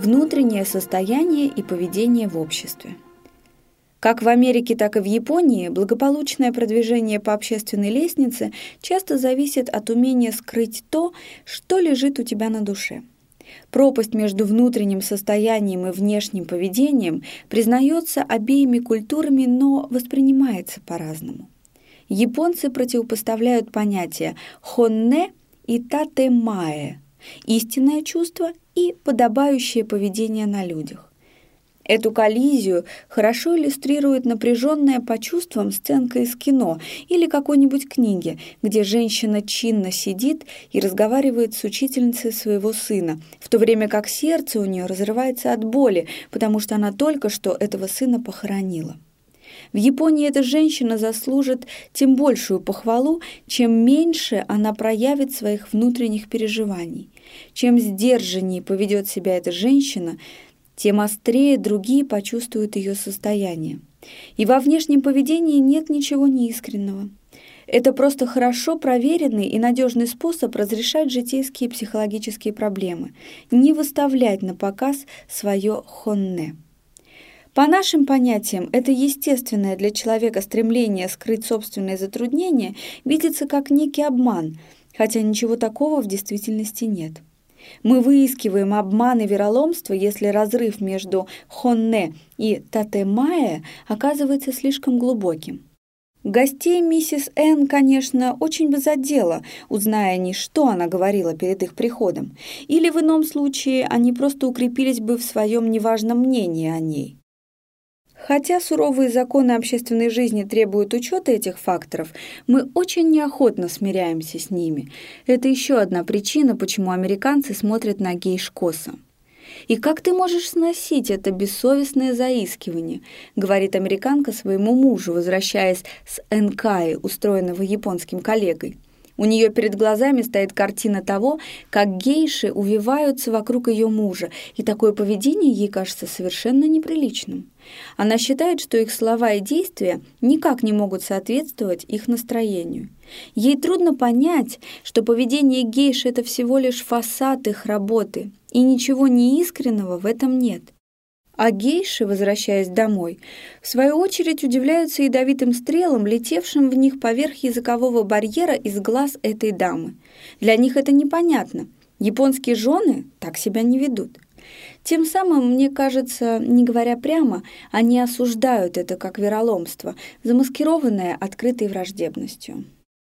внутреннее состояние и поведение в обществе. Как в Америке, так и в Японии благополучное продвижение по общественной лестнице часто зависит от умения скрыть то, что лежит у тебя на душе. Пропасть между внутренним состоянием и внешним поведением признается обеими культурами, но воспринимается по-разному. Японцы противопоставляют понятия «хонне» и «татемае» – истинное чувство и подобающее поведение на людях. Эту коллизию хорошо иллюстрирует напряженная по чувствам сценка из кино или какой-нибудь книги, где женщина чинно сидит и разговаривает с учительницей своего сына, в то время как сердце у нее разрывается от боли, потому что она только что этого сына похоронила. В Японии эта женщина заслужит тем большую похвалу, чем меньше она проявит своих внутренних переживаний. Чем сдержаннее поведет себя эта женщина – тем острее другие почувствуют ее состояние. И во внешнем поведении нет ничего неискреннего. Это просто хорошо проверенный и надежный способ разрешать житейские психологические проблемы, не выставлять на показ свое хонне. По нашим понятиям, это естественное для человека стремление скрыть собственные затруднения видится как некий обман, хотя ничего такого в действительности нет. Мы выискиваем обман и вероломство, если разрыв между Хонне и Татемае оказывается слишком глубоким. Гостей миссис Н, конечно, очень бы задело, узная они, что она говорила перед их приходом, или в ином случае они просто укрепились бы в своем неважном мнении о ней. Хотя суровые законы общественной жизни требуют учета этих факторов, мы очень неохотно смиряемся с ними. Это еще одна причина, почему американцы смотрят на гейш косо. «И как ты можешь сносить это бессовестное заискивание?» — говорит американка своему мужу, возвращаясь с Энкаи, устроенного японским коллегой. У нее перед глазами стоит картина того, как гейши увиваются вокруг ее мужа, и такое поведение ей кажется совершенно неприличным. Она считает, что их слова и действия никак не могут соответствовать их настроению. Ей трудно понять, что поведение гейши – это всего лишь фасад их работы, и ничего неискреннего в этом нет. А гейши, возвращаясь домой, в свою очередь удивляются ядовитым стрелам, летевшим в них поверх языкового барьера из глаз этой дамы. Для них это непонятно. Японские жены так себя не ведут. Тем самым, мне кажется, не говоря прямо, они осуждают это как вероломство, замаскированное открытой враждебностью.